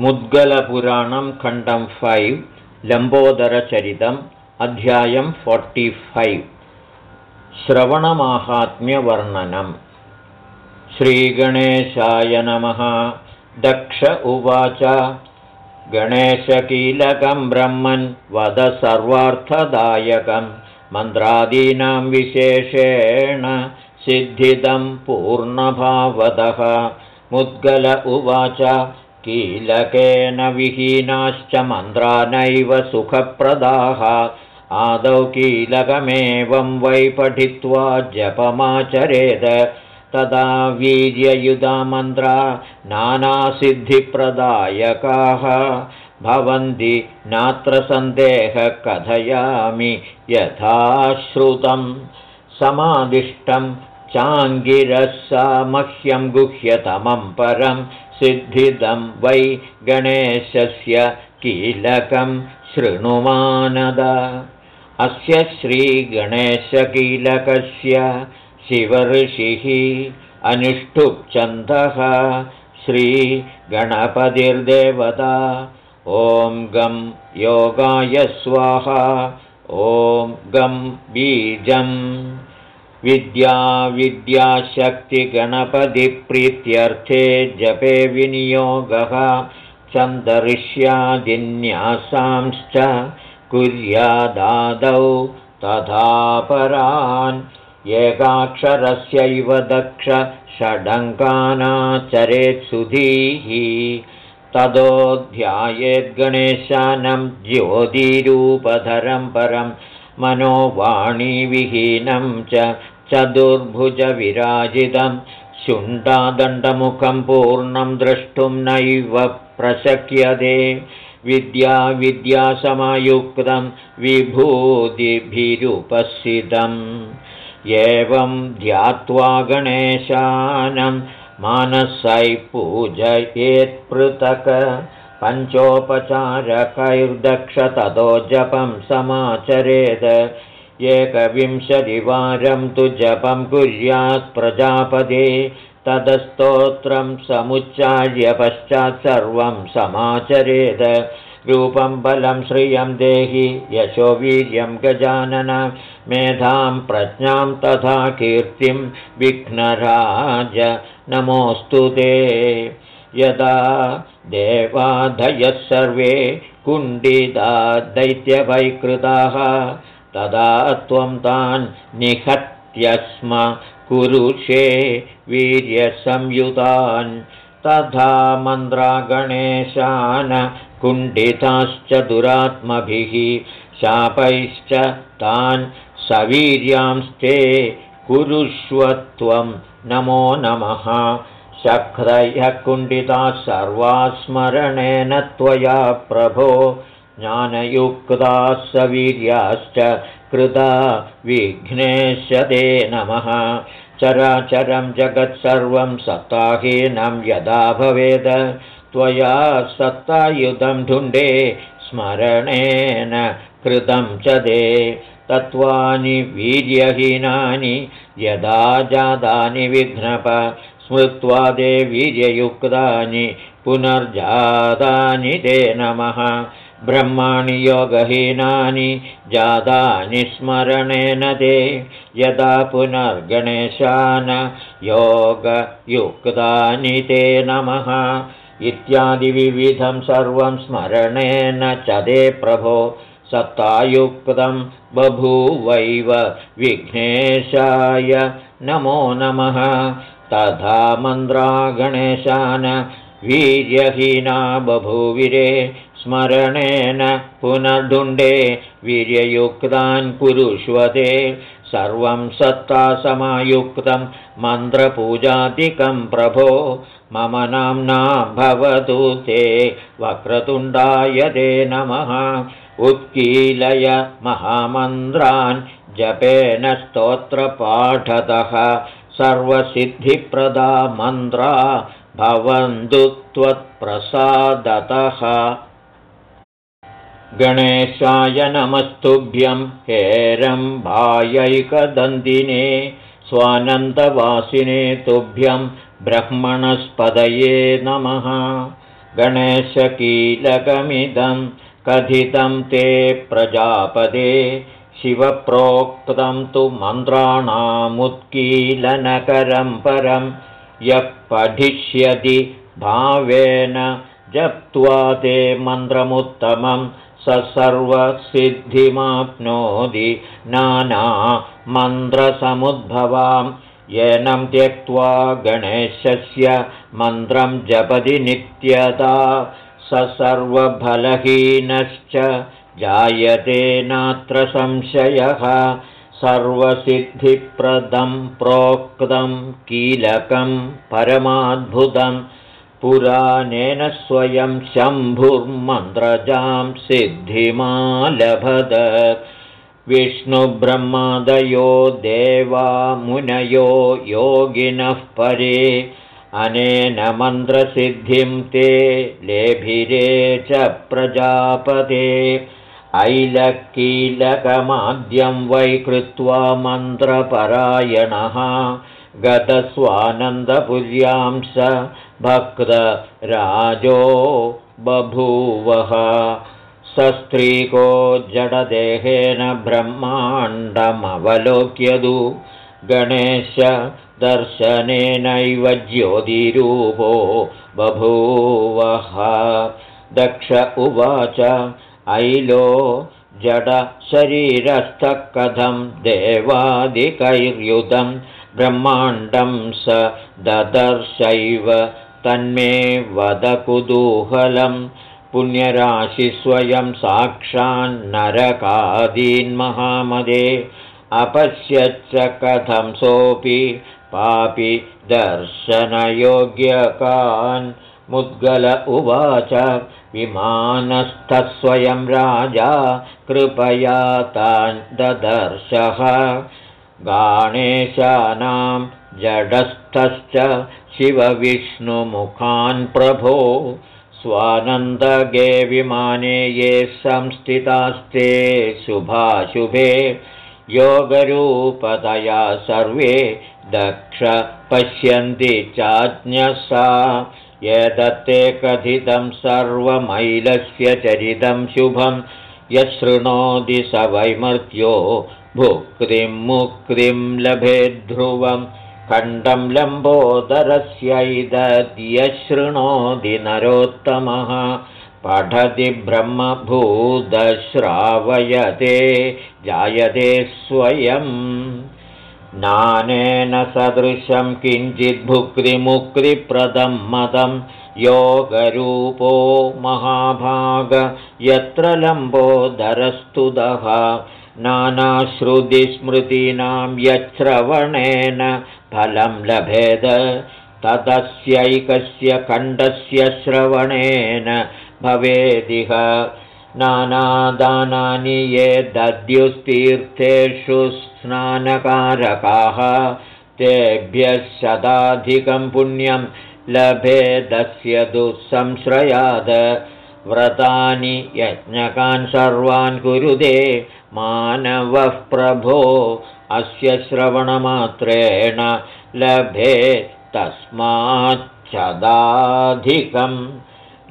मुद्गलपुराणं खण्डं फैव् लम्बोदरचरितम् अध्यायं फोर्टिफैव् श्रवणमाहात्म्यवर्णनम्. श्रीगणेशाय नमः. दक्ष उवाच. गणेशकीलकं ब्रह्मन् वद सर्वार्थदायकं. मन्त्रादीनां विशेषेण सिद्धिदं पूर्णभावदः. मुद्गल उवाच कीलकेन विहीनाश्च मन्त्रा नैव सुखप्रदाः। आदौ कीलकमेवं वै पठित्वा जपमाचरेद। तदा वीर्ययुधा मन्त्रा नानासिद्धिप्रदायकाः। भवन्ति नात्र सन्देहः कथयामि यथा श्रुतं समादिष्टं चाङ्गिरः मह्यं गुह्यतमं परं सिद्धिदं वै गणेशस्य कीलकं शृणुमानद। अस्य श्रीगणेशकीलकस्य शिवऋषिः अनुष्ठुप्छन्दः श्रीगणपतिर्देवता। ॐ गं योगाय स्वाहा। ॐ गं बीजम् विद्याविद्याशक्तिगणपतिप्रीत्यर्थे जपे विनियोगः चन्दर्ष्यादिन्यासांश्च कुर्यादादौ तथा परान्। एकाक्षरस्यैव दक्ष षडङ्कानाचरेत्सुधीः ततोऽध्यायेद्गणेशानं ज्योतिरूपधरं परं मनोवाणीविहीनं च चतुर्भुजविराजितं शुण्डादण्डमुखं पूर्णं द्रष्टुं नैव प्रशक्यते। विद्याविद्यासमयुक्तं विभूतिभिरुपस्थितम् एवं ध्यात्वा गणेशानं मानसै पूजयेत्पृथक् पञ्चोपचारकैर्दक्ष ततो जपं समाचरेद। एकविंशतिवारं तु जपं कुर्यात् प्रजापदे। तदस्तोत्रं समुच्चार्य पश्चात् सर्वं समाचरेद। रूपं बलं श्रियं देहि यशोवीर्यं गजानन। मेधां प्रज्ञां तथा कीर्तिं विघ्नराज। नमोऽस्तु ते यदा देवाधयः सर्वे कुण्डिता दैत्यवैकृताः तदा त्वं तान् निहत्य स्म कुरुषे वीर्यसंयुतान्। तथा मन्द्रागणेशान् कुण्डिताश्च दुरात्मभिः शापैश्च तान् सवीर्यांस्ते कुरुष्वत्वं नमो नमः शक्रयः कुण्डिताः सर्वा स्मरणेन त्वया प्रभो। ज्ञानयुक्ताः सवीर्याश्च कृता विघ्नेशते नमः। चराचरं जगत्सर्वं सत्ताहीनं यदा भवेद। त्वया सत्तायुधं ढुण्डे स्मरणेन कृतं च दे। तत्त्वानि वीर्यहीनानि यदा जातानि विघ्नप स्मृत्वा दे वीर्ययुक्तानि पुनर्जातानि ते नमः। ब्रह्माणि योगहीनानि जातानि स्मरणेन ते। यदा पुनर्गणेशान योगयुक्तानि ते नमः। इत्यादिविविधं सर्वं स्मरणेन च दे प्रभो। सत्तायुक्तं बभूवैव विघ्नेशाय नमो नमः तथा मन्द्रा गणेशान वीर्यहीना बभूविरे स्मरणेन पुनर्दुण्डे वीर्ययुक्तान् कुरुष्वते। सर्वं सत्तासमायुक्तं मन्त्रपूजादिकं प्रभो मम नाम्ना भवतु ते वक्रतुण्डाय ते नमः। उत्कीलय महामन्त्रान् जपेन स्तोत्रपाठतः सर्वसिद्धिप्रदा मन्त्रा भवन्तु त्वत्प्रसादतः। गणेशाय नमस्तुभ्यं हेरम्भायैकदन्दिने स्वानन्दवासिने तुभ्यं ब्रह्मणस्पदये नमः। गणेशकीलकमिदं कथितं ते प्रजापदे शिवप्रोक्तं तु मन्त्राणामुत्कीलनकरं परं यः पठिष्यति भावेन जप्त्वा ते मन्त्रमुत्तमं स सर्वसिद्धिमाप्नोति नाना मन्त्रसमुद्भवां येनं त्यक्त्वा गणेशस्य मन्त्रं जपति नित्यता। स सर्वफलहीनश्च जायते नात्र संशयः सर्वसिद्धिप्रदं प्रोक्तं कीलकं परमाद्भुतं। पुराणेन स्वयं शम्भुर्मन्त्रजां सिद्धिमालभद। विष्णुब्रह्मादयो देवा मुनयो योगिनः परे। अनेन मन्त्रसिद्धिं ते लेभिरे च प्रजापते ऐलकीलकमाद्यं वै कृत्वा मन्त्रपरायणः गतस्वानन्दपुर्यां स भक्तराजो बभूवः। सस्त्रीको जडदेहेन ब्रह्माण्डमवलोक्यदु। गणेशदर्शनेनैव ज्योतिरूपो बभूवः। दक्ष उवाच ऐलो जडशरीरस्थः कथं देवादिकैर्युतं ब्रह्माण्डं स ददर्शैव तन्मे वदकुतूहलम् पुण्यराशिस्वयं साक्षान्नरकादीन्महामदे अपश्यच्च कथं सोऽपि पापि दर्शनयोग्यकान् मुद्गल उवाच विमानस्थस्वयं राजा कृपया तान् ददर्शः। गाणेशानां जडस्थश्च शिवविष्णुमुखान् प्रभो। स्वानन्दगे विमाने ये संस्थितास्ते शुभाशुभे। योगरूपतया सर्वे दक्ष पश्यन्ति चाज्ञसा यदत्ते कथितं सर्वमैलस्य चरितं शुभं यशृणोति स वैमर्त्यो भुक्तिं मुक्तिं लभेद्ध्रुवम् खण्डं लम्बोदरस्यैदद्यशृणोति नरोत्तमः। पठति ब्रह्मभूतश्रावयते जायते स्वयं नानेन सदृशं किञ्चिद्भुक्तिमुक्तिप्रदं मदं योगरूपो महाभाग यत्र लम्बोदरस्तुतः नानाश्रुतिस्मृतीनां यच्छ्रवणेन फलं लभेद। तदस्यैकस्य खण्डस्य श्रवणेन भवेदिह नानादानानि ये दद्युस्तीर्थेषु स्नानकारकाः तेभ्यः शताधिकं पुण्यं लभेदस्य दुःसंश्रयाद। व्रतानि यज्ञकान् सर्वान् कुरुदे मानवः प्रभो अस्य श्रवणमात्रेण लभे तस्माच्छदाधिकं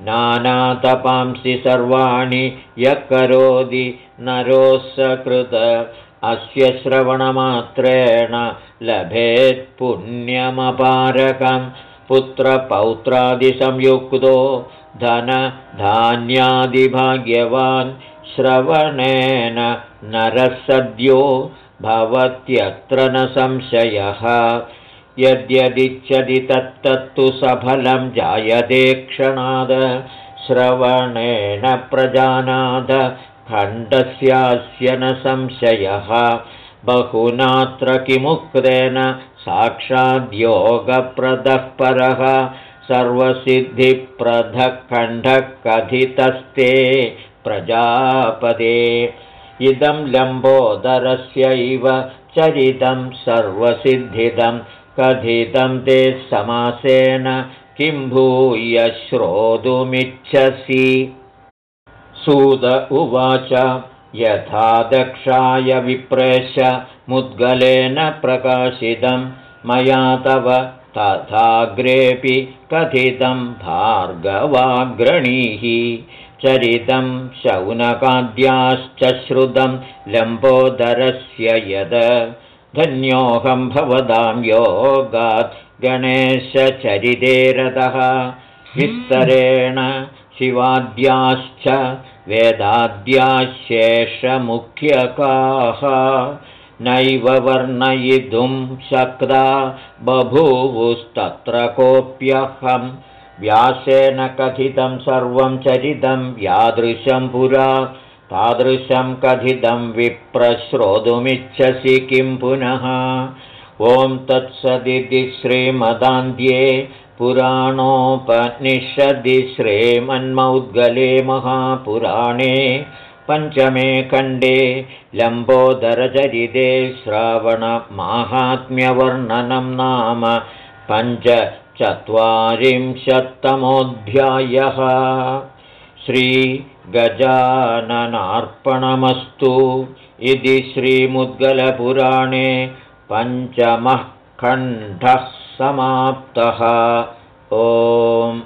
नानातपांसि सर्वाणि यः करोति नरोस्सकृत अस्य श्रवणमात्रेण लभेत्पुण्यमपारकं पुत्रपौत्रादिसंयुक्तो धनधान्यादिभाग्यवान् श्रवणेन नरः सद्यो भवत्यत्र न संशयः यद्यदिच्छति तत्तत्तु सफलं जायते क्षणाद। श्रवणेन प्रजानाद। खण्डस्यास्य न संशयः। बहुनात्र किमुक्तेन साक्षाद्योगप्रदः परः। सर्वसिद्धिप्रदः खण्डः कथितस्ते प्रजापदे। इदं लम्बोदरस्यैव चरितं सर्वसिद्धिदं कथितं ते समासेन किं भूय श्रोतुमिच्छसि? सुद उवाच यथा दक्षाय विप्रेश मुद्गलेन प्रकाशितं मया तव तथाग्रेऽपि कथितं भार्गवाग्रणीः। चरितं शौनकाद्याश्च श्रुतं लम्बोदरस्य यद धन्योऽहं भवदां योगात् गणेशचरिते रथः विस्तरेण शिवाद्याश्च वेदाद्याशेषमुख्यकाः। नैव वर्णयितुं शक्ता बभूवुस्तत्र कोऽप्यहं। व्यासेन कथितं सर्वं चरितं यादृशं पुरा तादृशं कथितं विप्रश्रोतुमिच्छसि किं पुनः? ॐ तत्सदिति श्रीमदान्ध्ये पुराणोपनिषदि श्रीमन्मौद्गले महापुराणे पञ्चमे खण्डे लम्बोदरचरिते श्रावणमाहात्म्यवर्णनं नाम पञ्चचत्वारिंशत्तमोऽध्यायः श्रीगजाननार्पणमस्तु इति श्रीमुद्गलपुराणे पञ्चमः खण्डः समाप्तः। ओम्